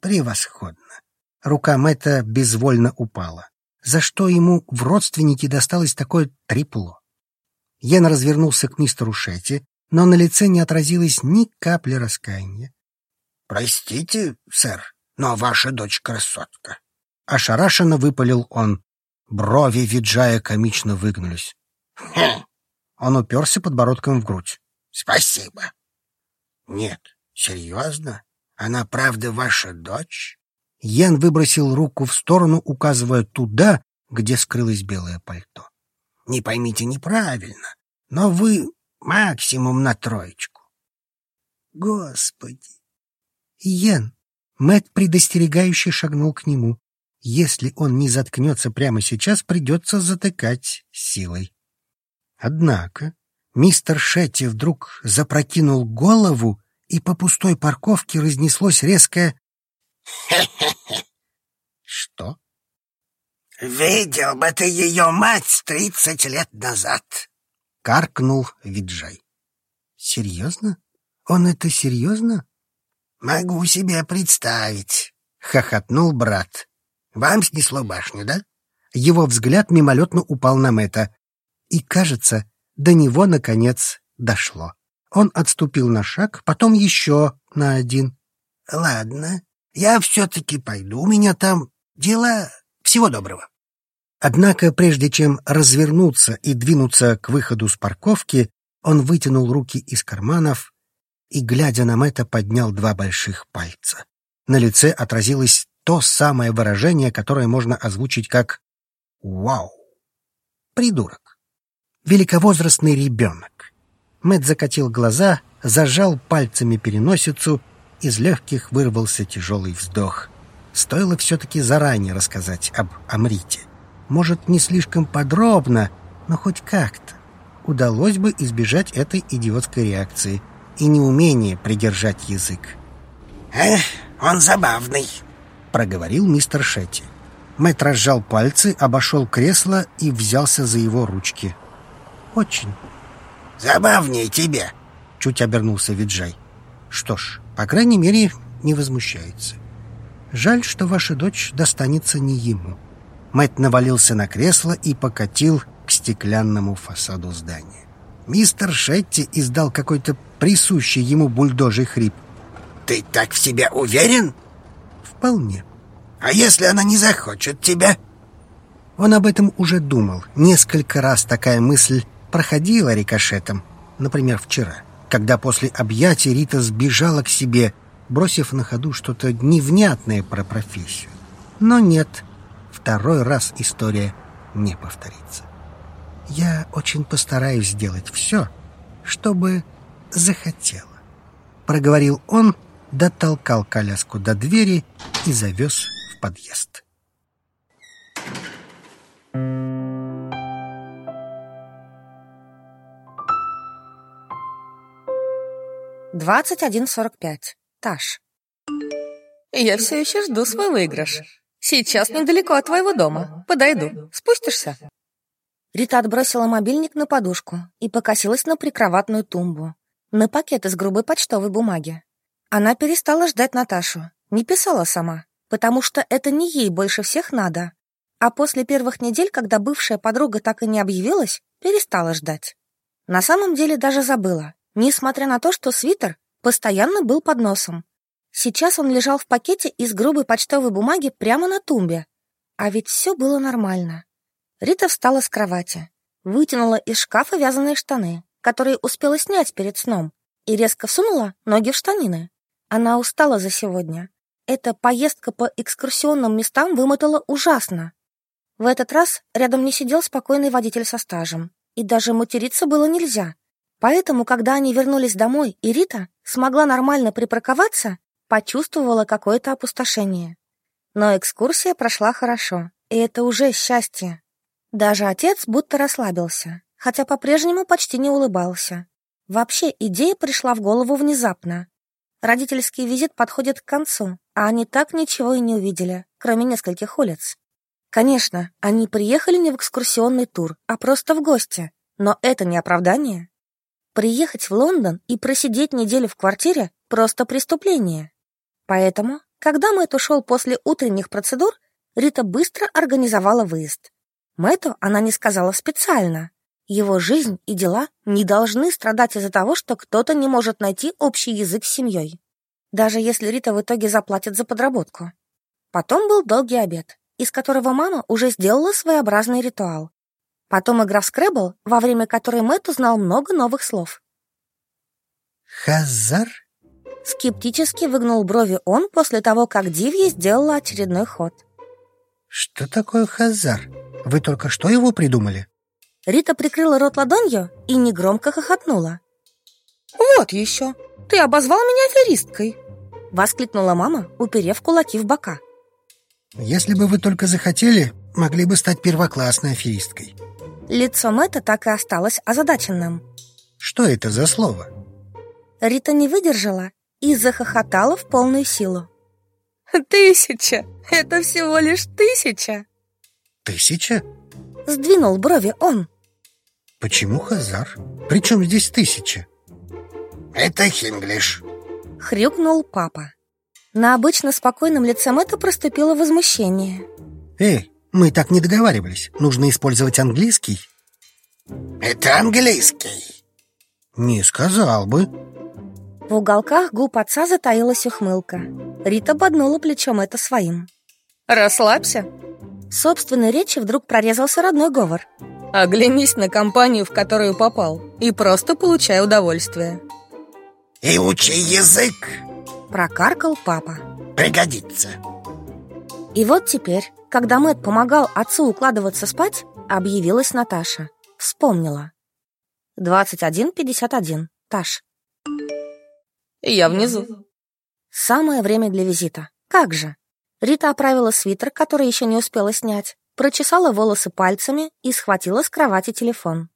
Превосходно. Рука Мэтта безвольно упала. За что ему в родственники досталось такое трепло? Йен развернулся к мистеру Шетти, но на лице не отразилось ни капли раскаяния. «Простите, сэр, но ваша дочь красотка. Ошарашенно выпалил он. Брови Виджая комично выгнулись. Хм. Он уперся подбородком в грудь. Спасибо. Нет, серьезно? Она правда ваша дочь? Ян выбросил руку в сторону, указывая туда, где скрылось белое пальто. Не поймите неправильно, но вы максимум на троечку. Господи! Ян, Мэт предостерегающе шагнул к нему. Если он не заткнется прямо сейчас, придется затыкать силой. Однако мистер Шетти вдруг запрокинул голову, и по пустой парковке разнеслось резкое «Хе-хе-хе!» «Что?» «Видел бы ты ее мать тридцать лет назад!» — каркнул Виджай. «Серьезно? Он это серьезно?» «Могу себе представить», — хохотнул брат. «Вам снесло башню, да?» Его взгляд мимолетно упал на Мэтта. И, кажется, до него, наконец, дошло. Он отступил на шаг, потом еще на один. «Ладно, я все-таки пойду, у меня там дела. Всего доброго». Однако, прежде чем развернуться и двинуться к выходу с парковки, он вытянул руки из карманов и, глядя на Мэтта, поднял два больших пальца. На лице отразилось то самое выражение, которое можно озвучить как «Вау!» Придурок. Великовозрастный ребенок. Мэтт закатил глаза, зажал пальцами переносицу, из легких вырвался тяжелый вздох. Стоило все-таки заранее рассказать об Амрите. Может, не слишком подробно, но хоть как-то. Удалось бы избежать этой идиотской реакции и неумения придержать язык. «Эх, он забавный», — проговорил мистер Шетти. Мэтт разжал пальцы, обошел кресло и взялся за его ручки. «Очень». «Забавнее тебе», — чуть обернулся Виджай. «Что ж, по крайней мере, не возмущается. Жаль, что ваша дочь достанется не ему». Мэтт навалился на кресло и покатил к стеклянному фасаду здания. Мистер Шетти издал какой-то присущий ему бульдожий хрип. «Ты так в себе уверен?» «Вполне». «А если она не захочет тебя?» Он об этом уже думал. Несколько раз такая мысль проходила рикошетом. Например, вчера, когда после объятий Рита сбежала к себе, бросив на ходу что-то невнятное про профессию. Но нет, второй раз история не повторится. Я очень постараюсь сделать все, чтобы захотела. Проговорил он, дотолкал коляску до двери и завез в подъезд. Двадцать один сорок пять. Таш. Я все еще жду свой выигрыш. Сейчас недалеко от твоего дома. Подойду. Спустишься? Рита отбросила мобильник на подушку и покосилась на прикроватную тумбу, на пакет из грубой почтовой бумаги. Она перестала ждать Наташу, не писала сама, потому что это не ей больше всех надо. А после первых недель, когда бывшая подруга так и не объявилась, перестала ждать. На самом деле даже забыла, несмотря на то, что свитер постоянно был под носом. Сейчас он лежал в пакете из грубой почтовой бумаги прямо на тумбе. А ведь все было нормально. Рита встала с кровати, вытянула из шкафа вязаные штаны, которые успела снять перед сном, и резко всунула ноги в штанины. Она устала за сегодня. Эта поездка по экскурсионным местам вымотала ужасно. В этот раз рядом не сидел спокойный водитель со стажем, и даже материться было нельзя. Поэтому, когда они вернулись домой, и Рита смогла нормально припарковаться, почувствовала какое-то опустошение. Но экскурсия прошла хорошо, и это уже счастье. Даже отец будто расслабился, хотя по-прежнему почти не улыбался. Вообще идея пришла в голову внезапно. Родительский визит подходит к концу, а они так ничего и не увидели, кроме нескольких улиц. Конечно, они приехали не в экскурсионный тур, а просто в гости, но это не оправдание. Приехать в Лондон и просидеть неделю в квартире — просто преступление. Поэтому, когда Мэтт ушел после утренних процедур, Рита быстро организовала выезд. Мэтту она не сказала специально. Его жизнь и дела не должны страдать из-за того, что кто-то не может найти общий язык с семьей. Даже если Рита в итоге заплатит за подработку. Потом был долгий обед, из которого мама уже сделала своеобразный ритуал. Потом игра в скребл, во время которой Мэтт узнал много новых слов. Хазар? Скептически выгнул брови он после того, как Дивья сделала очередной ход. Что такое Хазар? Вы только что его придумали? Рита прикрыла рот ладонью и негромко хохотнула. «Вот еще! Ты обозвал меня аферисткой!» Воскликнула мама, уперев кулаки в бока. «Если бы вы только захотели, могли бы стать первоклассной аферисткой». Лицо Мэтта так и осталось озадаченным. «Что это за слово?» Рита не выдержала и захохотала в полную силу. «Тысяча! Это всего лишь тысяча!» «Тысяча?» Сдвинул брови он. «Почему Хазар? Причем здесь тысяча?» «Это хинглиш», — хрюкнул папа. На обычно спокойном лице Мэтта проступило возмущение. «Эй, мы так не договаривались. Нужно использовать английский». «Это английский». «Не сказал бы». В уголках губ отца затаилась ухмылка. Рита боднула плечом это своим. «Расслабься». В собственной речи вдруг прорезался родной говор. «Оглянись на компанию, в которую попал, и просто получай удовольствие». «И учи язык!» Прокаркал папа. «Пригодится!» И вот теперь, когда Мэтт помогал отцу укладываться спать, объявилась Наташа. Вспомнила. 21.51. Таш. Я внизу. Самое время для визита. Как же? Рита оправила свитер, который еще не успела снять, прочесала волосы пальцами и схватила с кровати телефон.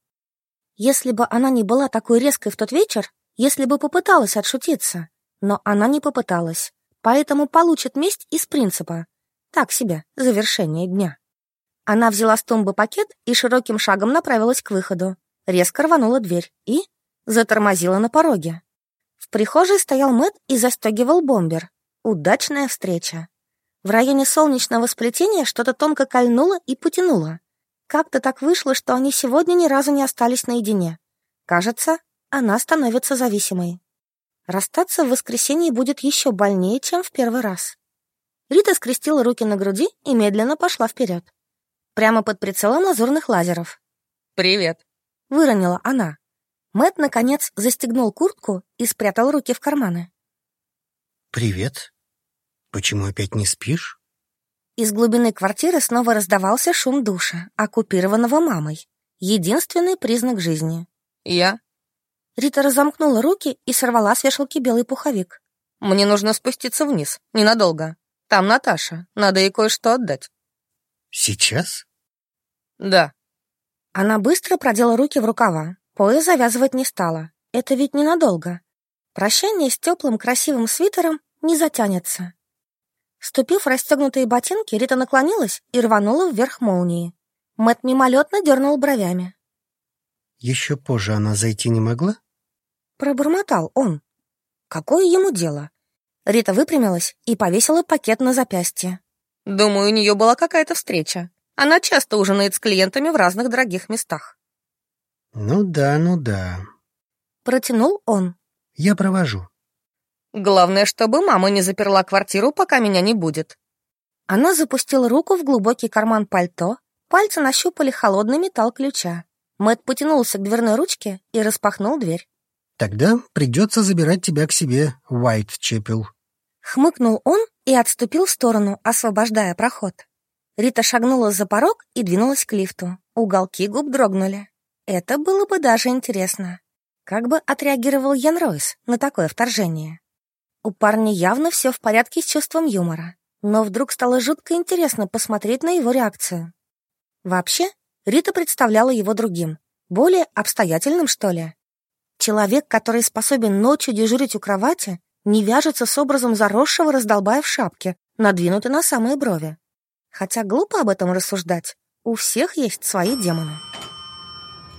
Если бы она не была такой резкой в тот вечер, если бы попыталась отшутиться, но она не попыталась, поэтому получит месть из принципа. Так себе, завершение дня. Она взяла с тумбы пакет и широким шагом направилась к выходу. Резко рванула дверь и затормозила на пороге. В прихожей стоял Мэт и застегивал бомбер. Удачная встреча. В районе солнечного сплетения что-то тонко кольнуло и потянуло. Как-то так вышло, что они сегодня ни разу не остались наедине. Кажется, она становится зависимой. Расстаться в воскресенье будет еще больнее, чем в первый раз. Рита скрестила руки на груди и медленно пошла вперед. Прямо под прицелом лазурных лазеров. «Привет», — выронила она. Мэт наконец, застегнул куртку и спрятал руки в карманы. «Привет. Почему опять не спишь?» Из глубины квартиры снова раздавался шум душа, оккупированного мамой. Единственный признак жизни. «Я?» Рита разомкнула руки и сорвала с вешалки белый пуховик. «Мне нужно спуститься вниз, ненадолго. Там Наташа, надо ей кое-что отдать». «Сейчас?» «Да». Она быстро продела руки в рукава, пояс завязывать не стала. Это ведь ненадолго. Прощание с теплым красивым свитером не затянется. Ступив в расстегнутые ботинки, Рита наклонилась и рванула вверх молнии. Мэт мимолетно дернул бровями. «Еще позже она зайти не могла?» Пробормотал он. Какое ему дело? Рита выпрямилась и повесила пакет на запястье. Думаю, у нее была какая-то встреча. Она часто ужинает с клиентами в разных дорогих местах. Ну да, ну да. Протянул он. Я провожу. Главное, чтобы мама не заперла квартиру, пока меня не будет. Она запустила руку в глубокий карман пальто, пальцы нащупали холодный металл ключа. Мэт потянулся к дверной ручке и распахнул дверь. Тогда придется забирать тебя к себе, Уайт Чепел. Хмыкнул он и отступил в сторону, освобождая проход. Рита шагнула за порог и двинулась к лифту. Уголки губ дрогнули. Это было бы даже интересно. Как бы отреагировал Ян Ройс на такое вторжение? У парня явно все в порядке с чувством юмора, но вдруг стало жутко интересно посмотреть на его реакцию. Вообще, Рита представляла его другим, более обстоятельным, что ли. Человек, который способен ночью дежурить у кровати, не вяжется с образом заросшего раздолбая в шапке, надвинутой на самые брови. Хотя глупо об этом рассуждать. У всех есть свои демоны.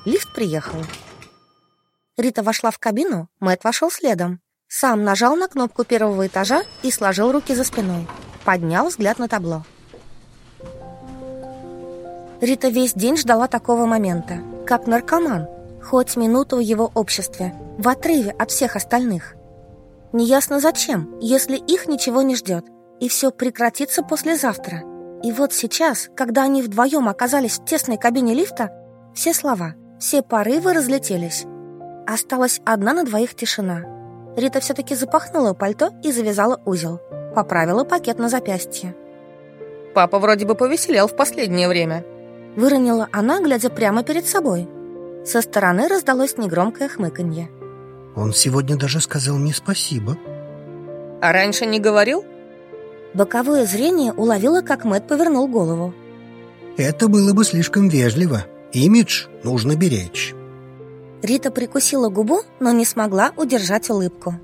Лифт приехал. Рита вошла в кабину, Мэтт вошел следом. Сам нажал на кнопку первого этажа и сложил руки за спиной. Поднял взгляд на табло. Рита весь день ждала такого момента, как наркоман, хоть минуту в его обществе, в отрыве от всех остальных. Неясно зачем, если их ничего не ждет, и все прекратится послезавтра. И вот сейчас, когда они вдвоем оказались в тесной кабине лифта, все слова, все порывы разлетелись. Осталась одна на двоих тишина. Рита все-таки запахнула пальто и завязала узел. Поправила пакет на запястье. «Папа вроде бы повеселел в последнее время», выронила она, глядя прямо перед собой. Со стороны раздалось негромкое хмыканье. «Он сегодня даже сказал мне спасибо». «А раньше не говорил?» Боковое зрение уловило, как Мэт повернул голову. «Это было бы слишком вежливо. Имидж нужно беречь». Рита прикусила губу, но не смогла удержать улыбку.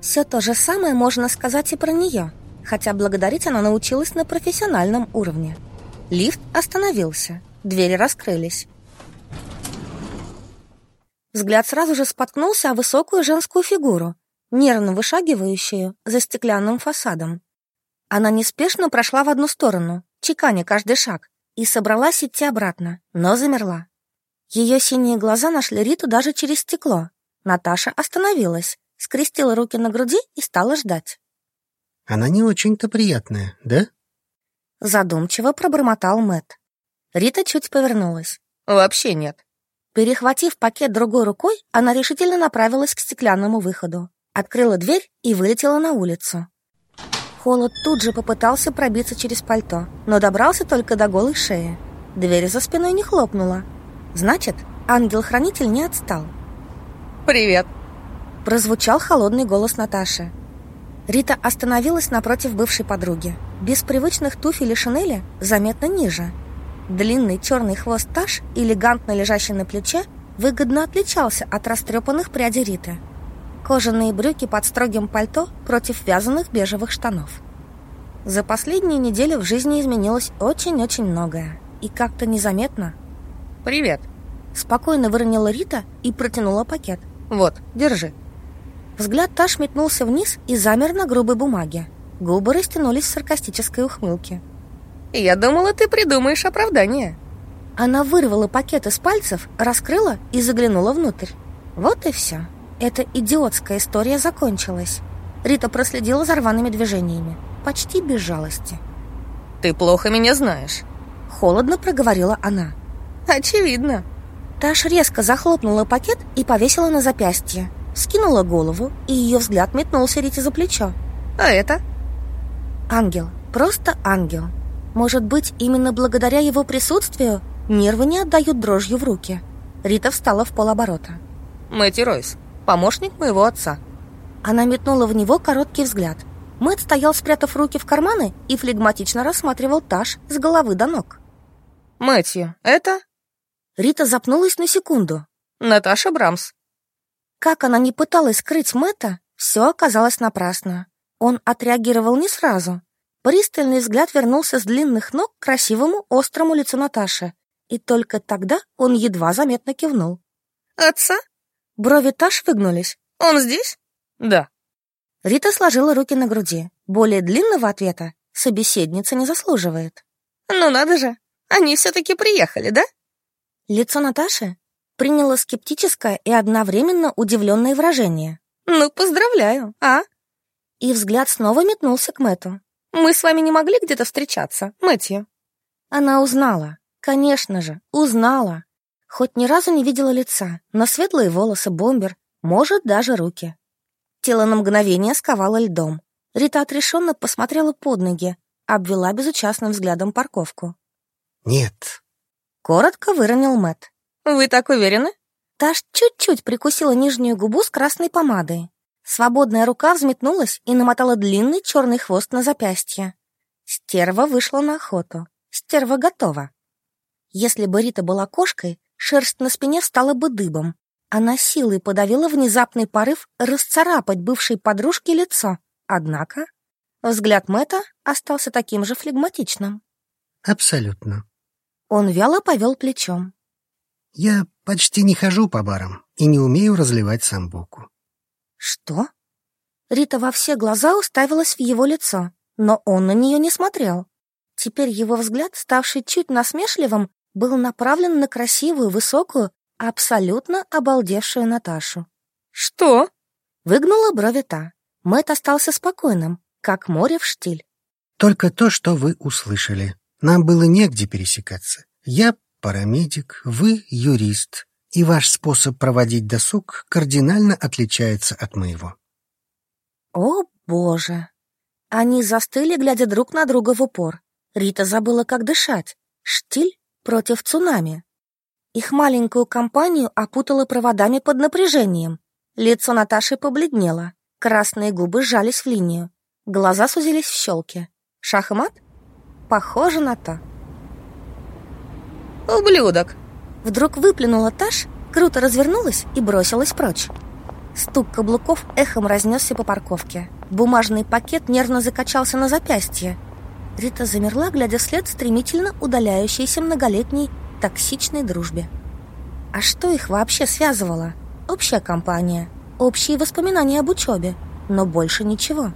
Все то же самое можно сказать и про нее, хотя благодарить она научилась на профессиональном уровне. Лифт остановился, двери раскрылись. Взгляд сразу же споткнулся о высокую женскую фигуру, нервно вышагивающую за стеклянным фасадом. Она неспешно прошла в одну сторону, чеканя каждый шаг, и собралась идти обратно, но замерла. Ее синие глаза нашли Риту даже через стекло. Наташа остановилась, скрестила руки на груди и стала ждать. «Она не очень-то приятная, да?» Задумчиво пробормотал Мэт. Рита чуть повернулась. «Вообще нет». Перехватив пакет другой рукой, она решительно направилась к стеклянному выходу. Открыла дверь и вылетела на улицу. Холод тут же попытался пробиться через пальто, но добрался только до голой шеи. Дверь за спиной не хлопнула, Значит, ангел-хранитель не отстал. «Привет!» Прозвучал холодный голос Наташи. Рита остановилась напротив бывшей подруги. Без привычных туфель и шинели заметно ниже. Длинный черный хвост Таш, элегантно лежащий на плече, выгодно отличался от растрепанных прядей Риты. Кожаные брюки под строгим пальто против вязаных бежевых штанов. За последние недели в жизни изменилось очень-очень многое. И как-то незаметно «Привет!» Спокойно выронила Рита и протянула пакет. «Вот, держи». Взгляд Таш метнулся вниз и замер на грубой бумаге. Губы растянулись в саркастической ухмылке. «Я думала, ты придумаешь оправдание». Она вырвала пакет из пальцев, раскрыла и заглянула внутрь. Вот и все. Эта идиотская история закончилась. Рита проследила за рваными движениями, почти без жалости. «Ты плохо меня знаешь», — холодно проговорила она. Очевидно. Таш резко захлопнула пакет и повесила на запястье. Скинула голову, и ее взгляд метнулся Рите за плечо. А это? Ангел. Просто ангел. Может быть, именно благодаря его присутствию нервы не отдают дрожью в руки. Рита встала в полоборота. Мэтти Ройс, помощник моего отца. Она метнула в него короткий взгляд. Мэтт стоял, спрятав руки в карманы, и флегматично рассматривал Таш с головы до ног. «Мэтью, это...» Рита запнулась на секунду. Наташа Брамс. Как она не пыталась скрыть Мэтта, все оказалось напрасно. Он отреагировал не сразу. Пристальный взгляд вернулся с длинных ног к красивому острому лицу Наташи. И только тогда он едва заметно кивнул. «Отца?» Брови Таш выгнулись. «Он здесь?» «Да». Рита сложила руки на груди. Более длинного ответа собеседница не заслуживает. «Ну надо же, они все-таки приехали, да?» Лицо Наташи приняло скептическое и одновременно удивленное выражение. «Ну, поздравляю, а?» И взгляд снова метнулся к Мэту. «Мы с вами не могли где-то встречаться, Мэтью?» Она узнала. Конечно же, узнала. Хоть ни разу не видела лица, но светлые волосы, бомбер, может, даже руки. Тело на мгновение сковало льдом. Рита отрешенно посмотрела под ноги, обвела безучастным взглядом парковку. «Нет, Коротко выронил Мэт. Вы так уверены? Таш чуть-чуть прикусила нижнюю губу с красной помадой. Свободная рука взметнулась и намотала длинный черный хвост на запястье. Стерва вышла на охоту. Стерва готова. Если бы Рита была кошкой, шерсть на спине стала бы дыбом. Она силой подавила внезапный порыв расцарапать бывшей подружке лицо. Однако взгляд Мэта остался таким же флегматичным. «Абсолютно», он вяло повел плечом. «Я почти не хожу по барам и не умею разливать самбуку». «Что?» Рита во все глаза уставилась в его лицо, но он на нее не смотрел. Теперь его взгляд, ставший чуть насмешливым, был направлен на красивую, высокую, абсолютно обалдевшую Наташу. «Что?» — выгнула брови та. Мэтт остался спокойным, как море в штиль. «Только то, что вы услышали. Нам было негде пересекаться. Я парамедик, вы юрист, и ваш способ проводить досуг кардинально отличается от моего. О, боже! Они застыли, глядя друг на друга в упор. Рита забыла, как дышать. Штиль против цунами. Их маленькую компанию опутало проводами под напряжением. Лицо Наташи побледнело, красные губы сжались в линию, глаза сузились в щелки. Шах и мат? Похоже на то. «Ублюдок!» Вдруг выплюнула Таш, круто развернулась и бросилась прочь. Стук каблуков эхом разнесся по парковке. Бумажный пакет нервно закачался на запястье. Рита замерла, глядя вслед стремительно удаляющейся многолетней токсичной дружбе. А что их вообще связывало? Общая компания, общие воспоминания об учебе, но больше ничего.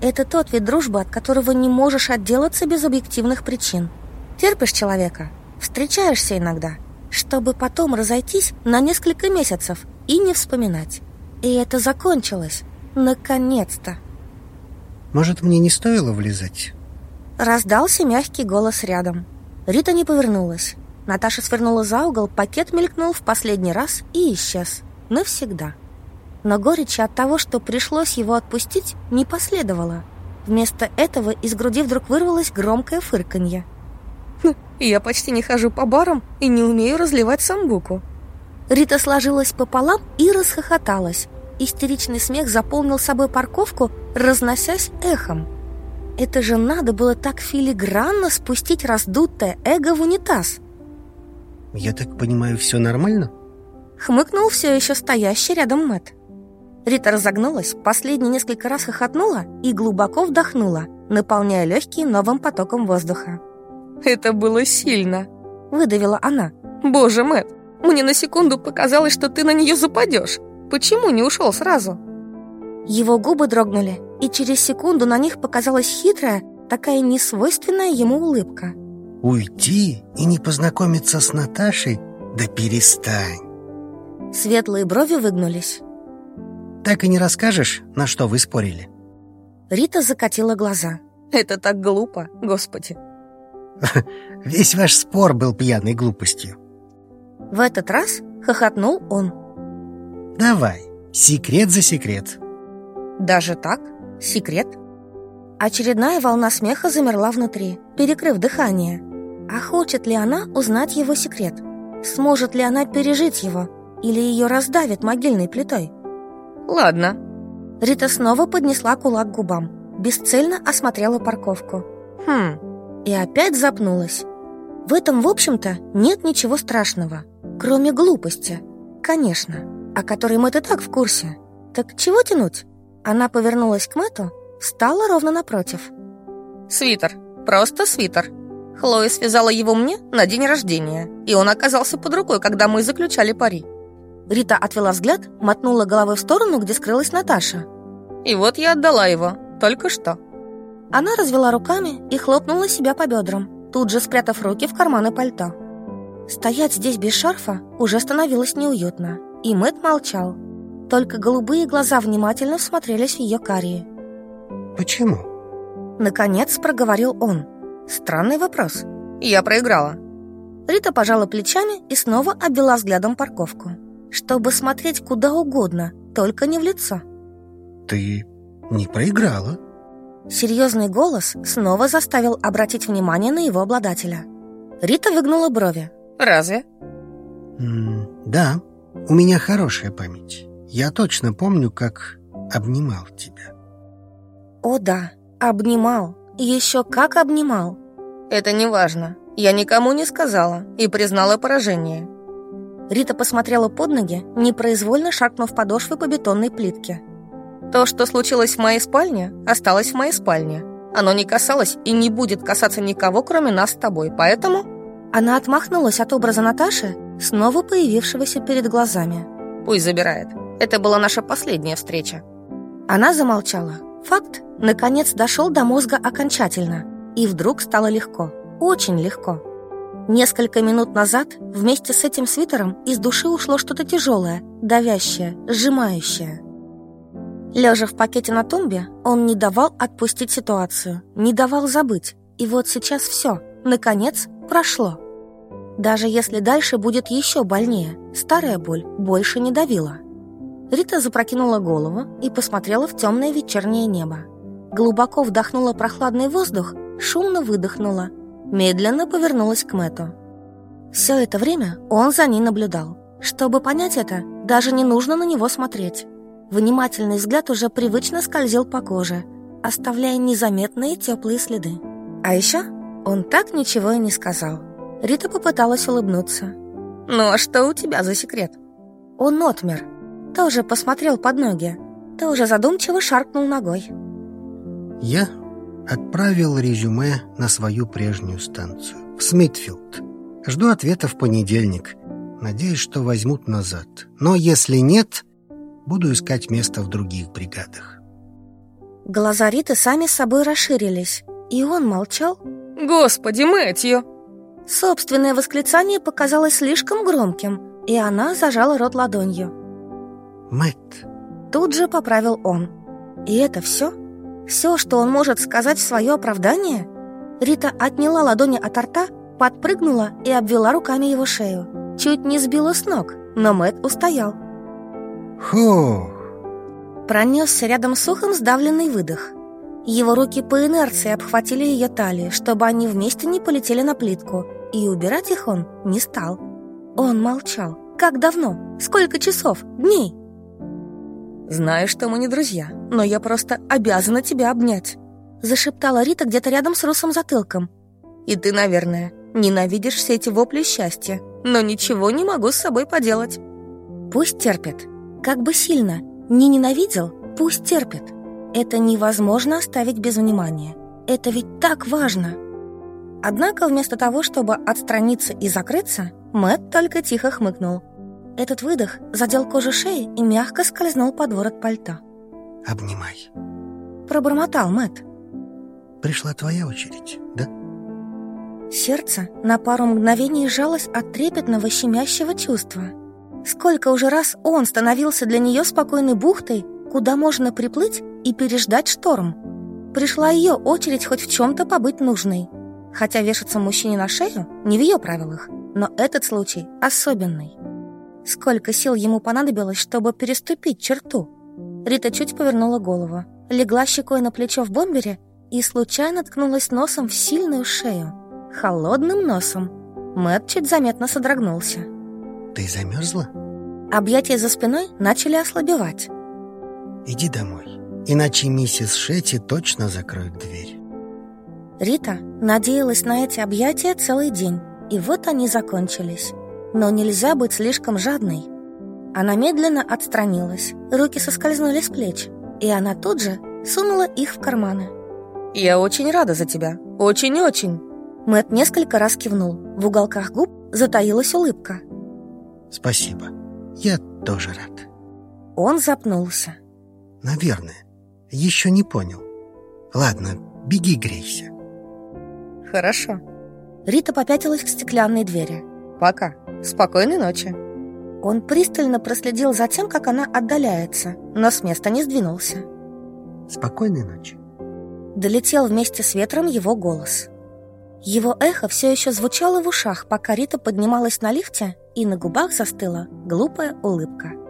Это тот вид дружбы, от которого не можешь отделаться без объективных причин. Терпишь человека, встречаешься иногда, чтобы потом разойтись на несколько месяцев и не вспоминать. И это закончилось. Наконец-то. Может, мне не стоило влезать? Раздался мягкий голос рядом. Рита не повернулась. Наташа свернула за угол, пакет мелькнул в последний раз и исчез. Навсегда. Но горечи от того, что пришлось его отпустить, не последовало. Вместо этого из груди вдруг вырвалось громкое фырканье. «Хм, «Я почти не хожу по барам и не умею разливать самбуку». Рита сложилась пополам и расхохоталась. Истеричный смех заполнил собой парковку, разносясь эхом. Это же надо было так филигранно спустить раздутое эго в унитаз. Я так понимаю, все нормально? Хмыкнул все еще стоящий рядом Мэт. Рита разогнулась, последний несколько раз хохотнула и глубоко вдохнула, наполняя легкие новым потоком воздуха. «Это было сильно», — выдавила она. «Боже, Мэт, мне на секунду показалось, что ты на нее западешь. Почему не ушел сразу?» Его губы дрогнули, и через секунду на них показалась хитрая, такая несвойственная ему улыбка. Уйти и не познакомиться с Наташей? Да перестань. Светлые брови выгнулись. Так и не расскажешь, на что вы спорили? Рита закатила глаза. Это так глупо, господи. Весь ваш спор был пьяной глупостью. В этот раз хохотнул он. Давай, секрет за секрет. Даже так? Секрет? Очередная волна смеха замерла внутри, перекрыв дыхание. А хочет ли она узнать его секрет? Сможет ли она пережить его? Или ее раздавит могильной плитой? Ладно. Рита снова поднесла кулак к губам. Бесцельно осмотрела парковку. Хм. И опять запнулась. В этом, в общем-то, нет ничего страшного. Кроме глупости. Конечно. О которой мы-то так в курсе. Так чего тянуть? Она повернулась к Мэту, встала ровно напротив. Свитер. Просто свитер. Хлоя связала его мне на день рождения, и он оказался под рукой, когда мы заключали пари. Рита отвела взгляд, мотнула головой в сторону, где скрылась Наташа. И вот я отдала его, только что. Она развела руками и хлопнула себя по бедрам, тут же спрятав руки в карманы пальто. Стоять здесь без шарфа уже становилось неуютно, и Мэт молчал. Только голубые глаза внимательно всмотрелись в ее карие. «Почему?» Наконец проговорил он. Странный вопрос. Я проиграла. Рита пожала плечами и снова обвела взглядом парковку. Чтобы смотреть куда угодно, только не в лицо. Ты не проиграла? Серьезный голос снова заставил обратить внимание на его обладателя. Рита выгнула брови. Разве? М да, у меня хорошая память. Я точно помню, как обнимал тебя. О да, обнимал. Еще как обнимал. Это не важно. Я никому не сказала и признала поражение. Рита посмотрела под ноги, непроизвольно шаркнув подошвы по бетонной плитке. То, что случилось в моей спальне, осталось в моей спальне. Оно не касалось и не будет касаться никого, кроме нас с тобой, поэтому... Она отмахнулась от образа Наташи, снова появившегося перед глазами. Пусть забирает. Это была наша последняя встреча. Она замолчала. Факт, наконец, дошел до мозга окончательно. И вдруг стало легко. Очень легко. Несколько минут назад вместе с этим свитером из души ушло что-то тяжелое, давящее, сжимающее. Лежа в пакете на тумбе, он не давал отпустить ситуацию, не давал забыть. И вот сейчас все, наконец, прошло. Даже если дальше будет еще больнее, старая боль больше не давила. Рита запрокинула голову и посмотрела в темное вечернее небо. Глубоко вдохнула прохладный воздух, шумно выдохнула, медленно повернулась к Мэту. Все это время он за ней наблюдал. Чтобы понять это, даже не нужно на него смотреть. Внимательный взгляд уже привычно скользил по коже, оставляя незаметные теплые следы. А еще он так ничего и не сказал. Рита попыталась улыбнуться. «Ну а что у тебя за секрет?» Он отмер, тоже посмотрел под ноги, тоже задумчиво шаркнул ногой. Я отправил резюме на свою прежнюю станцию, в Смитфилд. Жду ответа в понедельник. Надеюсь, что возьмут назад. Но если нет, буду искать место в других бригадах. Глаза Риты сами с собой расширились, и он молчал. «Господи, Мэтью!» Собственное восклицание показалось слишком громким, и она зажала рот ладонью. Мэтт. Тут же поправил он. И это все? Все, что он может сказать в свое оправдание? Рита отняла ладони от рта, подпрыгнула и обвела руками его шею. Чуть не сбила с ног, но Мэтт устоял. Фух. Пронесся рядом с ухом сдавленный выдох. Его руки по инерции обхватили ее талию, чтобы они вместе не полетели на плитку, и убирать их он не стал. Он молчал. Как давно? Сколько часов? Дней? «Знаю, что мы не друзья, но я просто обязана тебя обнять», зашептала Рита где-то рядом с русым затылком. «И ты, наверное, ненавидишь все эти вопли счастья, но ничего не могу с собой поделать». «Пусть терпит. Как бы сильно не ненавидел, пусть терпит. Это невозможно оставить без внимания. Это ведь так важно». Однако вместо того, чтобы отстраниться и закрыться, Мэтт только тихо хмыкнул. Этот выдох задел кожу шеи и мягко скользнул под ворот пальто. «Обнимай», — пробормотал Мэт. «Пришла твоя очередь, да?» Сердце на пару мгновений сжалось от трепетного щемящего чувства. Сколько уже раз он становился для нее спокойной бухтой, куда можно приплыть и переждать шторм. Пришла ее очередь хоть в чем-то побыть нужной. Хотя вешаться мужчине на шею не в ее правилах, но этот случай особенный. Сколько сил ему понадобилось, чтобы переступить черту? Рита чуть повернула голову, легла щекой на плечо в бомбере и случайно ткнулась носом в сильную шею. Холодным носом. Мэтт чуть заметно содрогнулся. «Ты замерзла?» Объятия за спиной начали ослабевать. «Иди домой, иначе миссис Шетти точно закроет дверь». Рита надеялась на эти объятия целый день, и вот они закончились. Но нельзя быть слишком жадной. Она медленно отстранилась, руки соскользнули с плеч, и она тут же сунула их в карманы. «Я очень рада за тебя. Очень-очень!» Мэт несколько раз кивнул. В уголках губ затаилась улыбка. «Спасибо. Я тоже рад». Он запнулся. «Наверное. Еще не понял. Ладно, беги грейся». «Хорошо». Рита попятилась к стеклянной двери. «Пока». Спокойной ночи. Он пристально проследил за тем, как она отдаляется, но с места не сдвинулся. Спокойной ночи. Долетел вместе с ветром его голос. Его эхо все еще звучало в ушах, пока Рита поднималась на лифте, и на губах застыла глупая улыбка.